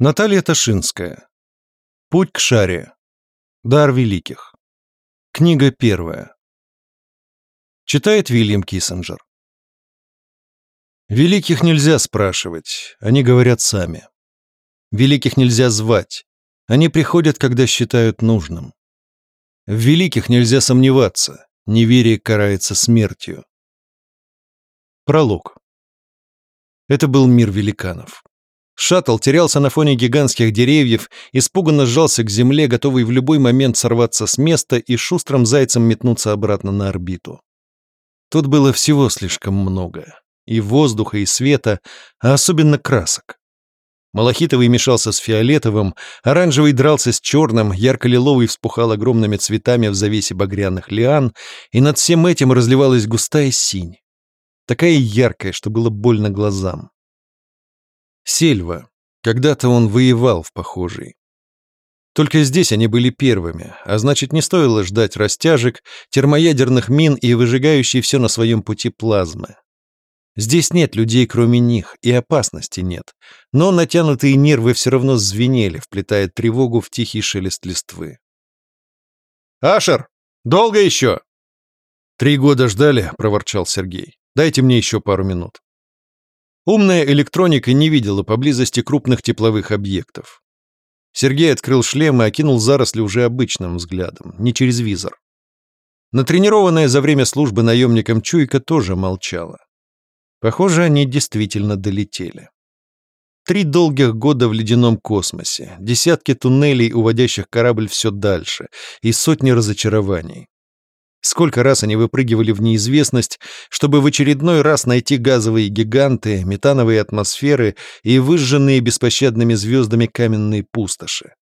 Наталья Ташинская. Путь к шаре. Дар великих. Книга первая. Читает Вильям Киссинджер. Великих нельзя спрашивать, они говорят сами. Великих нельзя звать, они приходят, когда считают нужным. В великих нельзя сомневаться, неверие карается смертью. Пролог. Это был мир великанов. Шаттл терялся на фоне гигантских деревьев, испуганно сжался к земле, готовый в любой момент сорваться с места и шустрым зайцем метнуться обратно на орбиту. Тут было всего слишком много. И воздуха, и света, а особенно красок. Малахитовый мешался с фиолетовым, оранжевый дрался с черным, ярко-лиловый вспухал огромными цветами в завесе багряных лиан, и над всем этим разливалась густая синь. Такая яркая, что было больно глазам. Сельва. Когда-то он воевал в похожей. Только здесь они были первыми, а значит, не стоило ждать растяжек, термоядерных мин и выжигающей все на своем пути плазмы. Здесь нет людей, кроме них, и опасности нет, но натянутые нервы все равно звенели, вплетая тревогу в тихий шелест листвы. «Ашер, долго еще?» «Три года ждали», — проворчал Сергей. «Дайте мне еще пару минут». Умная электроника не видела поблизости крупных тепловых объектов. Сергей открыл шлем и окинул заросли уже обычным взглядом, не через визор. Натренированная за время службы наемником Чуйка тоже молчала. Похоже, они действительно долетели. Три долгих года в ледяном космосе, десятки туннелей, уводящих корабль все дальше, и сотни разочарований. Сколько раз они выпрыгивали в неизвестность, чтобы в очередной раз найти газовые гиганты, метановые атмосферы и выжженные беспощадными звездами каменные пустоши.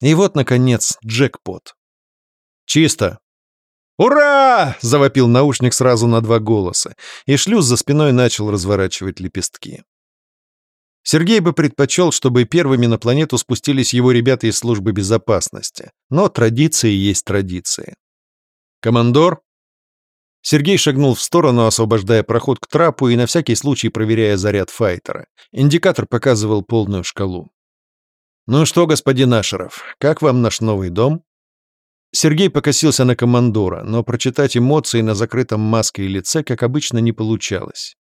И вот, наконец, джекпот. «Чисто!» «Ура!» — завопил наушник сразу на два голоса, и шлюз за спиной начал разворачивать лепестки. Сергей бы предпочел, чтобы первыми на планету спустились его ребята из службы безопасности, но традиции есть традиции. «Командор?» Сергей шагнул в сторону, освобождая проход к трапу и на всякий случай проверяя заряд файтера. Индикатор показывал полную шкалу. «Ну что, господин Ашеров, как вам наш новый дом?» Сергей покосился на командора, но прочитать эмоции на закрытом маске и лице, как обычно, не получалось.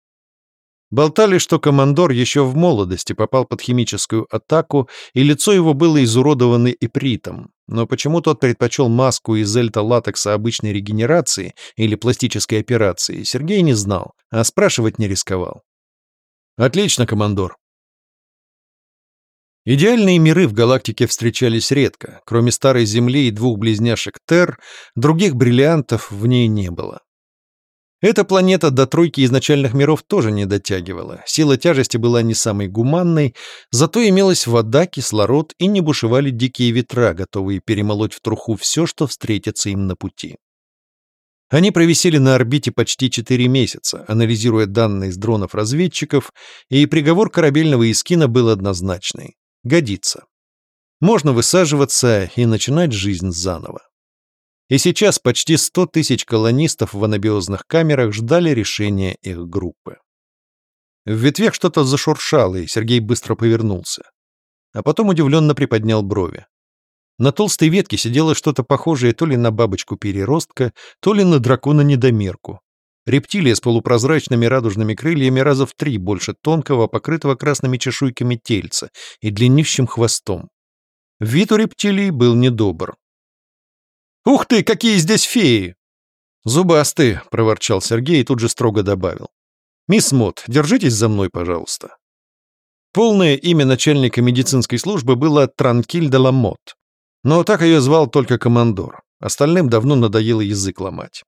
Болтали, что командор еще в молодости попал под химическую атаку, и лицо его было изуродовано ипритом. Но почему тот предпочел маску из эльта-латекса обычной регенерации или пластической операции, Сергей не знал, а спрашивать не рисковал. «Отлично, командор». Идеальные миры в галактике встречались редко. Кроме Старой Земли и двух близняшек Тер, других бриллиантов в ней не было. Эта планета до тройки изначальных миров тоже не дотягивала. Сила тяжести была не самой гуманной, зато имелась вода, кислород и не бушевали дикие ветра, готовые перемолоть в труху все, что встретится им на пути. Они провисели на орбите почти 4 месяца, анализируя данные с дронов-разведчиков, и приговор корабельного эскина был однозначный. Годится. Можно высаживаться и начинать жизнь заново. И сейчас почти 100 тысяч колонистов в анабиозных камерах ждали решения их группы. В ветвях что-то зашуршало, и Сергей быстро повернулся. А потом удивленно приподнял брови. На толстой ветке сидело что-то похожее то ли на бабочку-переростка, то ли на дракона-недомерку. Рептилия с полупрозрачными радужными крыльями раза в три больше тонкого, покрытого красными чешуйками тельца и длиннющим хвостом. Вид у рептилии был недобр. «Ух ты, какие здесь феи!» «Зубастые», — проворчал Сергей и тут же строго добавил. «Мисс Мот, держитесь за мной, пожалуйста». Полное имя начальника медицинской службы было Транкиль де Ламот. Но так ее звал только командор. Остальным давно надоело язык ломать.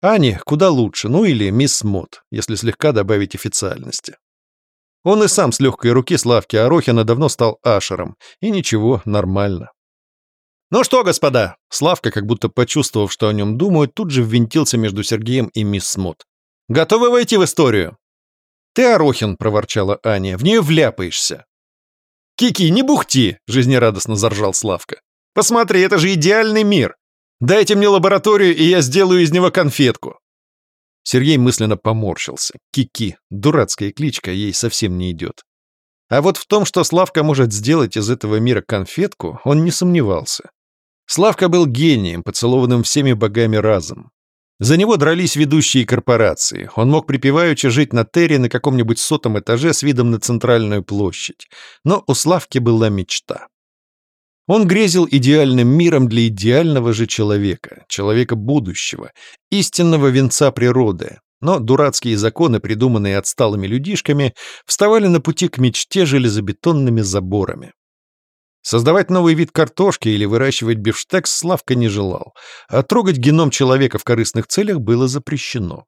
Ане куда лучше, ну или мисс Мот, если слегка добавить официальности. Он и сам с легкой руки Славки Арохина давно стал ашером, и ничего, нормально. «Ну что, господа?» Славка, как будто почувствовав, что о нем думают, тут же ввинтился между Сергеем и мисс Смут. «Готовы войти в историю?» «Ты, Арохин», — проворчала Аня, — «в нее вляпаешься». «Кики, не бухти!» — жизнерадостно заржал Славка. «Посмотри, это же идеальный мир! Дайте мне лабораторию, и я сделаю из него конфетку!» Сергей мысленно поморщился. Кики, дурацкая кличка, ей совсем не идет. А вот в том, что Славка может сделать из этого мира конфетку, он не сомневался. Славка был гением, поцелованным всеми богами разом. За него дрались ведущие корпорации. Он мог припеваючи жить на Терре на каком-нибудь сотом этаже с видом на центральную площадь. Но у Славки была мечта. Он грезил идеальным миром для идеального же человека, человека будущего, истинного венца природы, но дурацкие законы, придуманные отсталыми людишками, вставали на пути к мечте железобетонными заборами. Создавать новый вид картошки или выращивать бифштекс Славка не желал, а трогать геном человека в корыстных целях было запрещено.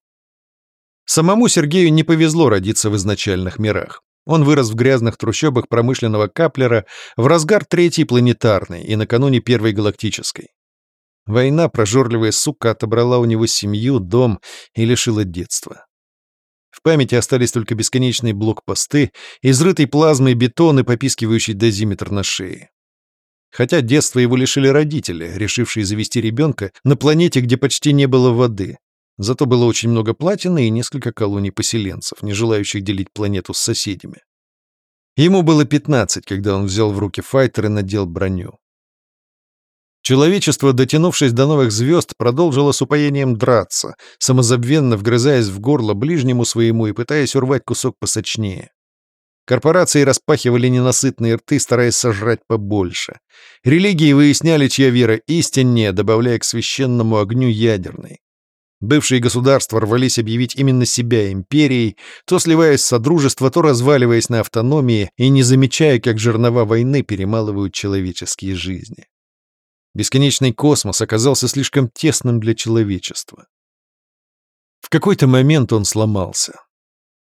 Самому Сергею не повезло родиться в изначальных мирах. Он вырос в грязных трущобах промышленного каплера в разгар третьей планетарной и накануне первой галактической. Война, прожорливая сука, отобрала у него семью, дом и лишила детства. В памяти остались только бесконечные блокпосты, изрытый плазмой бетон и попискивающий дозиметр на шее. Хотя детства его лишили родители, решившие завести ребенка на планете, где почти не было воды. Зато было очень много платины и несколько колоний поселенцев, не желающих делить планету с соседями. Ему было 15, когда он взял в руки файтер и надел броню. Человечество, дотянувшись до новых звезд, продолжило с упоением драться, самозабвенно вгрызаясь в горло ближнему своему и пытаясь урвать кусок посочнее. Корпорации распахивали ненасытные рты, стараясь сожрать побольше. Религии выясняли, чья вера истиннее, добавляя к священному огню ядерной. Бывшие государства рвались объявить именно себя империей, то сливаясь в содружество, то разваливаясь на автономии и не замечая, как жернова войны перемалывают человеческие жизни. Бесконечный космос оказался слишком тесным для человечества. В какой-то момент он сломался.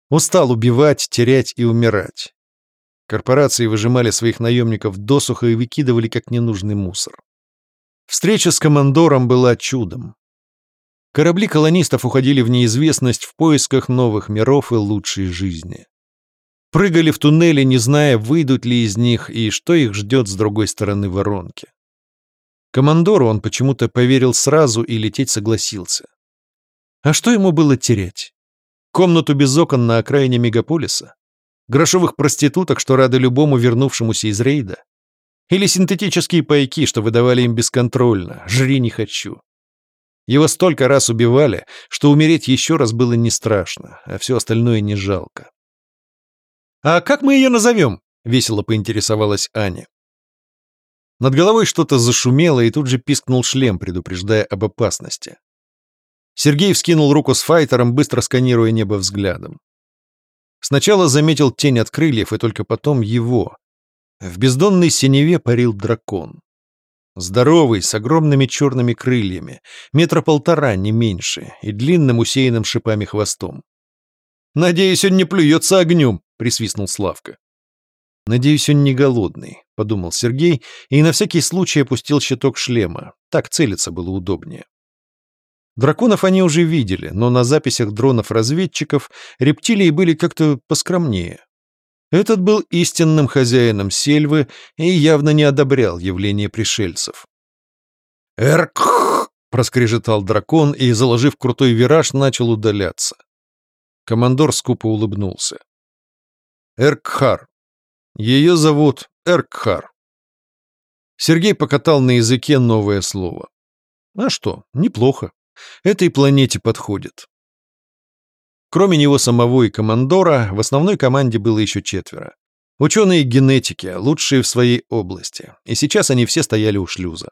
Устал убивать, терять и умирать. Корпорации выжимали своих наемников досуха и выкидывали как ненужный мусор. Встреча с командором была чудом. Корабли колонистов уходили в неизвестность в поисках новых миров и лучшей жизни. Прыгали в туннели, не зная, выйдут ли из них и что их ждет с другой стороны воронки. Командору он почему-то поверил сразу и лететь согласился. А что ему было терять? Комнату без окон на окраине мегаполиса? Грошовых проституток, что рады любому вернувшемуся из рейда? Или синтетические пайки, что выдавали им бесконтрольно? Жри не хочу. Его столько раз убивали, что умереть еще раз было не страшно, а все остальное не жалко. «А как мы ее назовем?» — весело поинтересовалась Аня. Над головой что-то зашумело, и тут же пискнул шлем, предупреждая об опасности. Сергей вскинул руку с файтером, быстро сканируя небо взглядом. Сначала заметил тень от крыльев, и только потом его. В бездонной синеве парил дракон. Здоровый, с огромными черными крыльями, метра полтора, не меньше, и длинным усеянным шипами хвостом. «Надеюсь, он не плюется огнем», — присвистнул Славка. «Надеюсь, он не голодный», — подумал Сергей и на всякий случай опустил щиток шлема. Так целиться было удобнее. Драконов они уже видели, но на записях дронов-разведчиков рептилии были как-то поскромнее. Этот был истинным хозяином сельвы и явно не одобрял явление пришельцев. «Эрк!» — проскрежетал дракон и, заложив крутой вираж, начал удаляться. Командор скупо улыбнулся. «Эркхар, ее зовут Эркхар. Сергей покатал на языке новое слово. А что, неплохо. Этой планете подходит. Кроме него самого и командора, в основной команде было еще четверо. Ученые генетики, лучшие в своей области. И сейчас они все стояли у шлюза.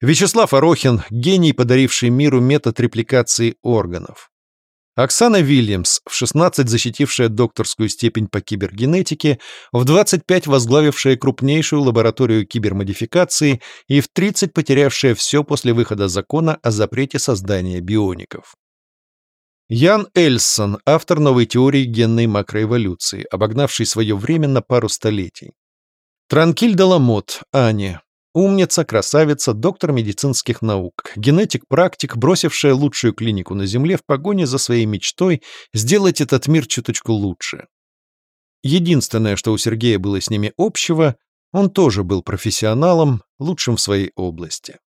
Вячеслав Орохин – гений, подаривший миру метод репликации органов. Оксана Вильямс, в 16 защитившая докторскую степень по кибергенетике, в 25 возглавившая крупнейшую лабораторию кибермодификации и в 30 потерявшая все после выхода закона о запрете создания биоников. Ян Эльсон, автор новой теории генной макроэволюции, обогнавший свое время на пару столетий. Транкиль Деламот, Аня, Умница, красавица, доктор медицинских наук, генетик-практик, бросившая лучшую клинику на Земле в погоне за своей мечтой сделать этот мир чуточку лучше. Единственное, что у Сергея было с ними общего, он тоже был профессионалом, лучшим в своей области.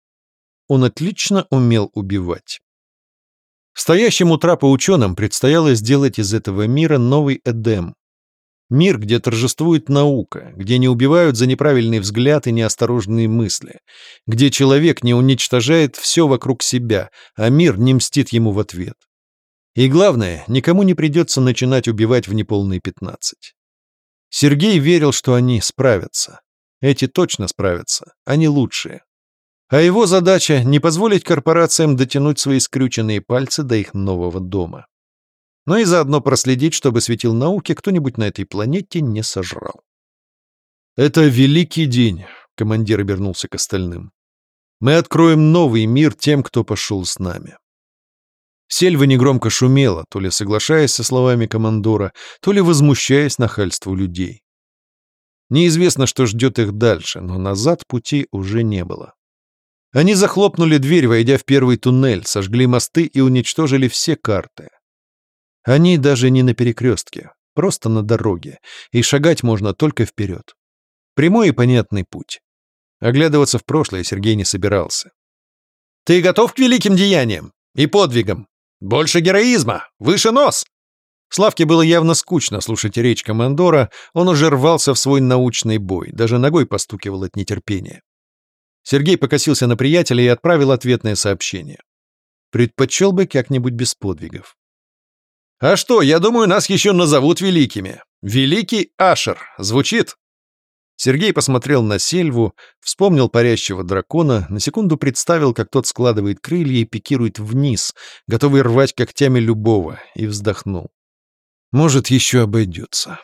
Он отлично умел убивать. Стоящим у ученым предстояло сделать из этого мира новый Эдем. Мир, где торжествует наука, где не убивают за неправильный взгляд и неосторожные мысли, где человек не уничтожает все вокруг себя, а мир не мстит ему в ответ. И главное, никому не придется начинать убивать в неполные пятнадцать. Сергей верил, что они справятся. Эти точно справятся, они лучшие. А его задача — не позволить корпорациям дотянуть свои скрюченные пальцы до их нового дома но и заодно проследить, чтобы светил науки кто-нибудь на этой планете не сожрал. «Это великий день», — командир обернулся к остальным. «Мы откроем новый мир тем, кто пошел с нами». Сельва негромко шумела, то ли соглашаясь со словами командора, то ли возмущаясь нахальству людей. Неизвестно, что ждет их дальше, но назад пути уже не было. Они захлопнули дверь, войдя в первый туннель, сожгли мосты и уничтожили все карты. Они даже не на перекрестке, просто на дороге, и шагать можно только вперед. Прямой и понятный путь. Оглядываться в прошлое Сергей не собирался. «Ты готов к великим деяниям и подвигам? Больше героизма! Выше нос!» Славке было явно скучно слушать речь командора, он уже рвался в свой научный бой, даже ногой постукивал от нетерпения. Сергей покосился на приятеля и отправил ответное сообщение. Предпочел бы как-нибудь без подвигов. А что, я думаю, нас еще назовут великими. Великий Ашер. Звучит?» Сергей посмотрел на сельву, вспомнил парящего дракона, на секунду представил, как тот складывает крылья и пикирует вниз, готовый рвать когтями любого, и вздохнул. «Может, еще обойдется».